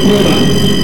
prueba